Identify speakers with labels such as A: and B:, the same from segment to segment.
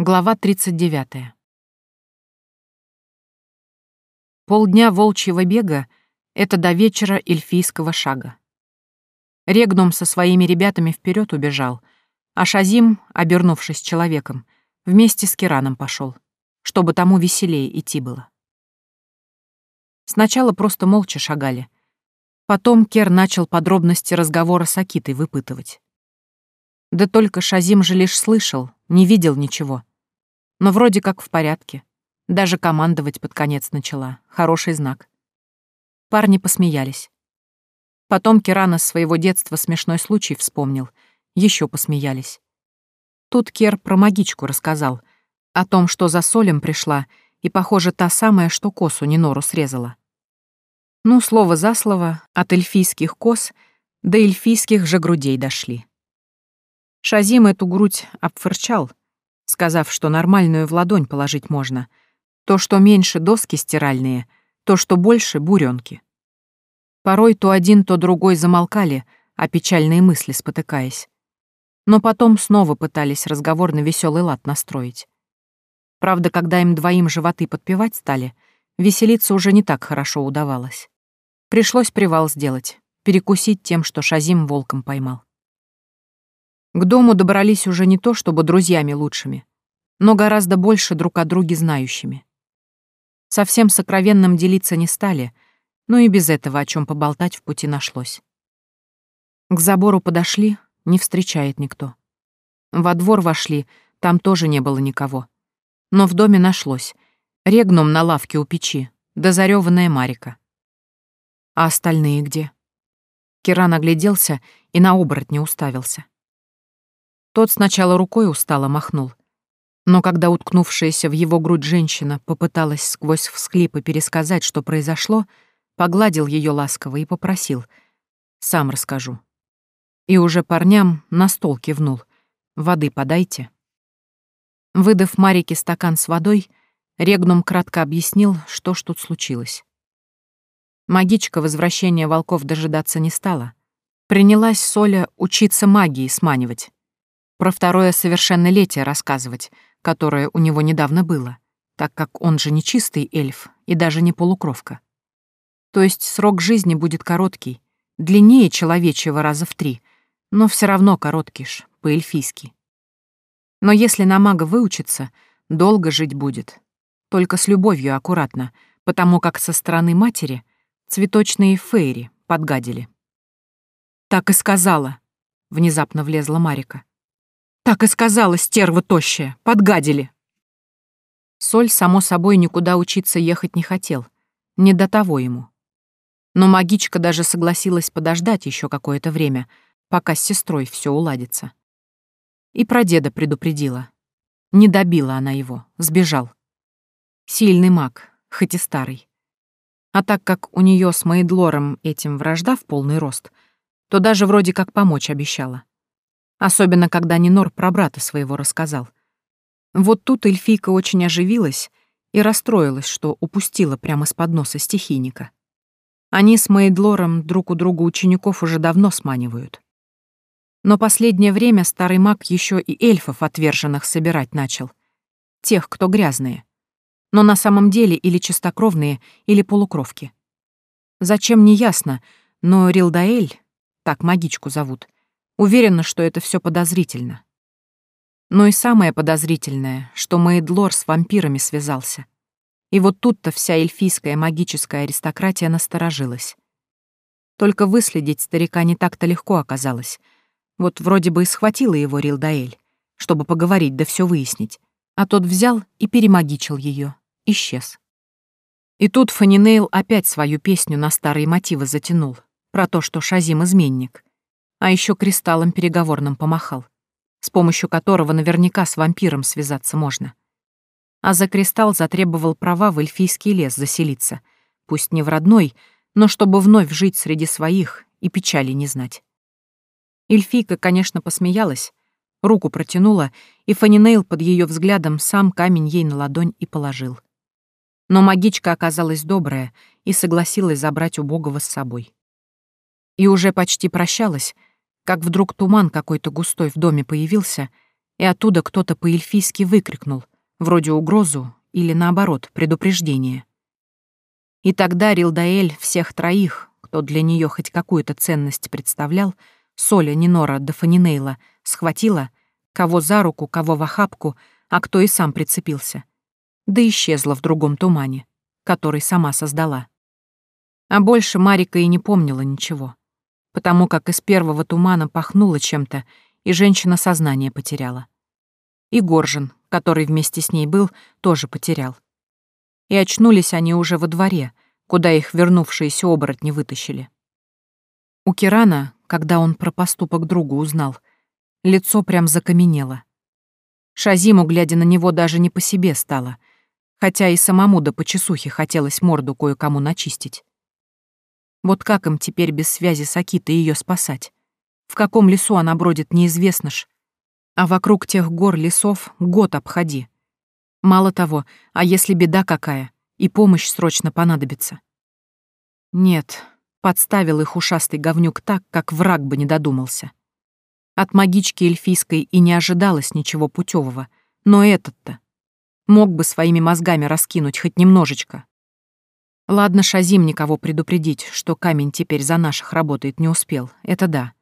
A: Глава 39. Полдня волчьего бега — это до вечера эльфийского шага. Регнум со своими ребятами вперед убежал, а Шазим, обернувшись человеком, вместе с Кираном пошел, чтобы тому веселее идти было. Сначала просто молча шагали. Потом Кер начал подробности разговора с Акитой выпытывать. Да только Шазим же лишь слышал, не видел ничего — но вроде как в порядке. Даже командовать под конец начала. Хороший знак. Парни посмеялись. Потом Кирана с своего детства смешной случай вспомнил. Еще посмеялись. Тут Кер про магичку рассказал. О том, что за солем пришла, и, похоже, та самая, что косу Нинору срезала. Ну, слово за слово, от эльфийских кос до эльфийских же грудей дошли. Шазим эту грудь обфырчал, сказав, что нормальную в ладонь положить можно. То, что меньше доски стиральные, то, что больше буренки. Порой то один, то другой замолкали, а печальные мысли спотыкаясь. Но потом снова пытались разговор на веселый лад настроить. Правда, когда им двоим животы подпевать стали, веселиться уже не так хорошо удавалось. Пришлось привал сделать, перекусить тем, что Шазим волком поймал. К дому добрались уже не то чтобы друзьями лучшими, но гораздо больше друг о друге знающими. Совсем сокровенным делиться не стали, но и без этого о чем поболтать в пути нашлось. К забору подошли, не встречает никто. Во двор вошли, там тоже не было никого. Но в доме нашлось. Регнум на лавке у печи, да зарёванная Марика. А остальные где? Киран огляделся и на оборотня уставился. Тот сначала рукой устало махнул. Но когда уткнувшаяся в его грудь женщина попыталась сквозь всхлипы пересказать, что произошло, погладил ее ласково и попросил «Сам расскажу». И уже парням на стол кивнул «Воды подайте». Выдав Марике стакан с водой, Регнум кратко объяснил, что ж тут случилось. Магичка возвращения волков дожидаться не стала. Принялась Соля учиться магии сманивать про второе совершеннолетие рассказывать, которое у него недавно было, так как он же не чистый эльф и даже не полукровка. То есть срок жизни будет короткий, длиннее человечьего раза в три, но все равно короткий ж, по-эльфийски. Но если на мага выучиться, долго жить будет. Только с любовью аккуратно, потому как со стороны матери цветочные фейри подгадили. «Так и сказала», — внезапно влезла Марика. Так и сказала стерва тощая, подгадили. Соль, само собой, никуда учиться ехать не хотел. Не до того ему. Но магичка даже согласилась подождать еще какое-то время, пока с сестрой все уладится. И про деда предупредила. Не добила она его, сбежал. Сильный маг, хоть и старый. А так как у нее с Мейдлором этим вражда в полный рост, то даже вроде как помочь обещала. Особенно, когда Нинор про брата своего рассказал. Вот тут эльфийка очень оживилась и расстроилась, что упустила прямо с подноса стихийника. Они с Мейдлором друг у друга учеников уже давно сманивают. Но последнее время старый маг еще и эльфов отверженных собирать начал. Тех, кто грязные. Но на самом деле или чистокровные, или полукровки. Зачем, не ясно, но Рилдаэль, так магичку зовут, Уверена, что это все подозрительно. Но и самое подозрительное, что Мейдлор с вампирами связался. И вот тут-то вся эльфийская магическая аристократия насторожилась. Только выследить старика не так-то легко оказалось. Вот вроде бы и схватила его Рилдаэль, чтобы поговорить да все выяснить, а тот взял и перемагичил ее, исчез. И тут Фанинейл опять свою песню на старые мотивы затянул, про то, что Шазим — изменник — а еще кристаллом переговорным помахал, с помощью которого наверняка с вампиром связаться можно. А за кристалл затребовал права в эльфийский лес заселиться, пусть не в родной, но чтобы вновь жить среди своих и печали не знать. Эльфийка, конечно, посмеялась, руку протянула, и Фанинейл под ее взглядом сам камень ей на ладонь и положил. Но магичка оказалась добрая и согласилась забрать убогого с собой. И уже почти прощалась, как вдруг туман какой-то густой в доме появился, и оттуда кто-то по-эльфийски выкрикнул, вроде угрозу или, наоборот, предупреждение. И тогда Рилдаэль всех троих, кто для нее хоть какую-то ценность представлял, Соля, Нинора да Фанинейла, схватила, кого за руку, кого в охапку, а кто и сам прицепился, да исчезла в другом тумане, который сама создала. А больше Марика и не помнила ничего, потому как из первого тумана пахнуло чем-то, и женщина сознание потеряла. И Горжин, который вместе с ней был, тоже потерял. И очнулись они уже во дворе, куда их вернувшиеся оборотни вытащили. У Кирана, когда он про поступок другу узнал, лицо прям закаменело. Шазиму, глядя на него, даже не по себе стало, хотя и самому да по чесухе хотелось морду кое-кому начистить. Вот как им теперь без связи с Акитой ее спасать? В каком лесу она бродит, неизвестно ж. А вокруг тех гор лесов год обходи. Мало того, а если беда какая, и помощь срочно понадобится? Нет, подставил их ушастый говнюк так, как враг бы не додумался. От магички эльфийской и не ожидалось ничего путевого, но этот-то мог бы своими мозгами раскинуть хоть немножечко. Ладно, Шазим никого предупредить, что камень теперь за наших работает не успел, это да.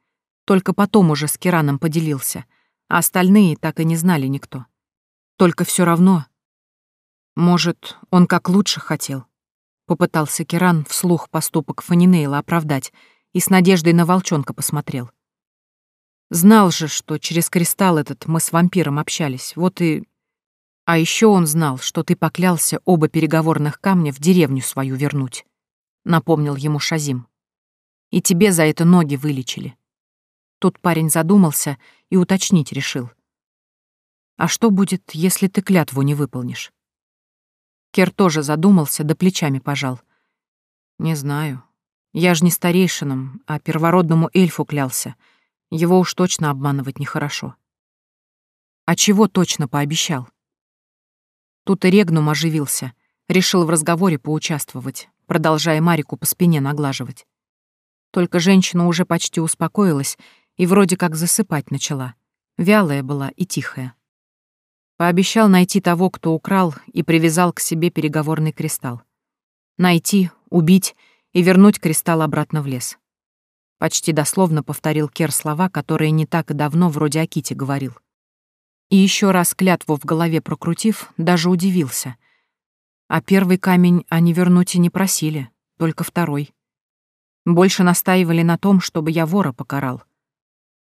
A: Только потом уже с Кираном поделился, а остальные так и не знали никто. Только все равно... Может, он как лучше хотел? Попытался Киран вслух поступок Фанинейла оправдать и с надеждой на волчонка посмотрел. Знал же, что через кристалл этот мы с вампиром общались, вот и... А еще он знал, что ты поклялся оба переговорных камня в деревню свою вернуть, напомнил ему Шазим. И тебе за это ноги вылечили. Тут парень задумался и уточнить решил. «А что будет, если ты клятву не выполнишь?» Кер тоже задумался, да плечами пожал. «Не знаю. Я ж не старейшинам, а первородному эльфу клялся. Его уж точно обманывать нехорошо». «А чего точно пообещал?» Тут и Регнум оживился, решил в разговоре поучаствовать, продолжая Марику по спине наглаживать. Только женщина уже почти успокоилась и вроде как засыпать начала. Вялая была и тихая. Пообещал найти того, кто украл и привязал к себе переговорный кристалл. Найти, убить и вернуть кристалл обратно в лес. Почти дословно повторил Кер слова, которые не так и давно вроде о Ките говорил. И еще раз клятву в голове прокрутив, даже удивился. А первый камень они вернуть и не просили, только второй. Больше настаивали на том, чтобы я вора покарал.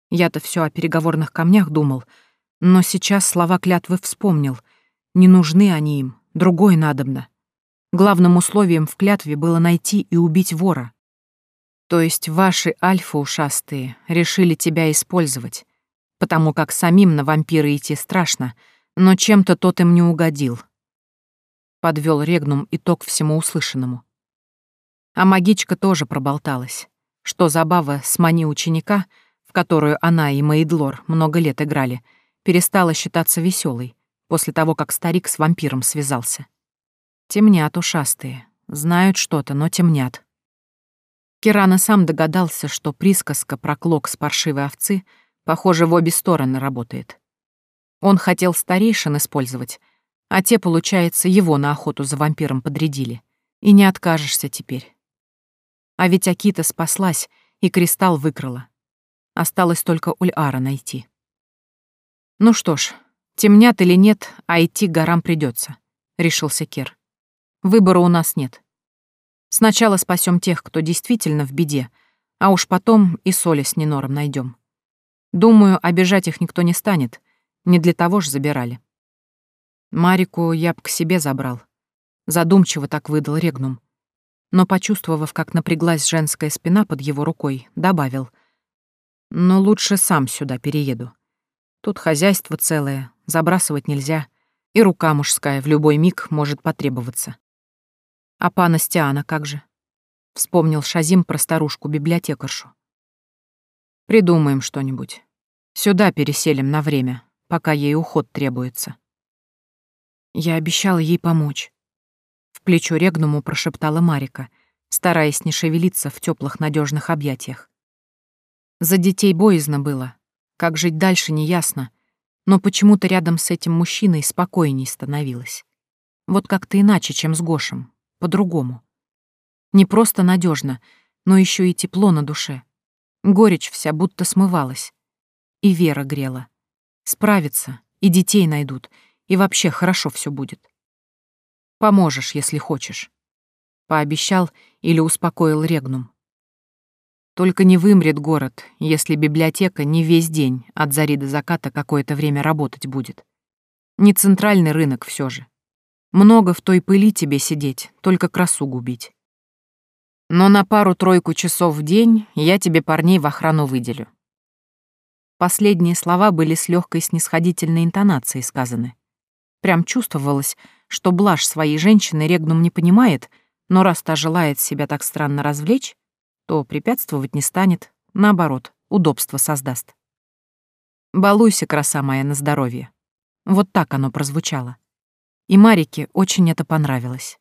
A: Я-то все о переговорных камнях думал, но сейчас слова клятвы вспомнил. Не нужны они им, другой надобно. Главным условием в клятве было найти и убить вора. То есть ваши альфа-ушастые решили тебя использовать, потому как самим на вампира идти страшно, но чем-то тот им не угодил. Подвел Регнум итог всему услышанному. А магичка тоже проболталась, что забава с мани ученика — в которую она и Мейдлор много лет играли, перестала считаться веселой после того, как старик с вампиром связался. Темнят ушастые, знают что-то, но темнят. Кирана сам догадался, что присказка про клок с паршивой овцы, похоже, в обе стороны работает. Он хотел старейшин использовать, а те, получается, его на охоту за вампиром подрядили. И не откажешься теперь. А ведь Акита спаслась и кристалл выкрала. Осталось только Ульара найти. Ну что ж, темнят или нет, а идти горам придется, решился Кер. Выбора у нас нет. Сначала спасем тех, кто действительно в беде, а уж потом и соли с Нинором найдем. Думаю, обижать их никто не станет. Не для того ж забирали. Марику я б к себе забрал. Задумчиво так выдал Регнум. Но, почувствовав, как напряглась женская спина под его рукой, добавил. Но лучше сам сюда перееду. Тут хозяйство целое, забрасывать нельзя, и рука мужская в любой миг может потребоваться. А пана Стиана как же? Вспомнил Шазим про старушку-библиотекаршу. Придумаем что-нибудь. Сюда переселим на время, пока ей уход требуется. Я обещала ей помочь. В плечо Регнуму прошептала Марика, стараясь не шевелиться в теплых надежных объятиях. За детей боязно было. Как жить дальше, неясно. Но почему-то рядом с этим мужчиной спокойней становилось. Вот как-то иначе, чем с Гошем, по-другому. Не просто надежно, но еще и тепло на душе. Горечь вся будто смывалась. И вера грела. Справится, и детей найдут, и вообще хорошо все будет. Поможешь, если хочешь. Пообещал или успокоил Регнум. Только не вымрет город, если библиотека не весь день от зари до заката какое-то время работать будет. Не центральный рынок все же. Много в той пыли тебе сидеть, только красу губить. Но на пару-тройку часов в день я тебе парней в охрану выделю. Последние слова были с легкой снисходительной интонацией сказаны. Прям чувствовалось, что блажь своей женщины Регнум не понимает, но раз та желает себя так странно развлечь, то препятствовать не станет, наоборот, удобство создаст. «Балуйся, краса моя, на здоровье». Вот так оно прозвучало. И Марике очень это понравилось.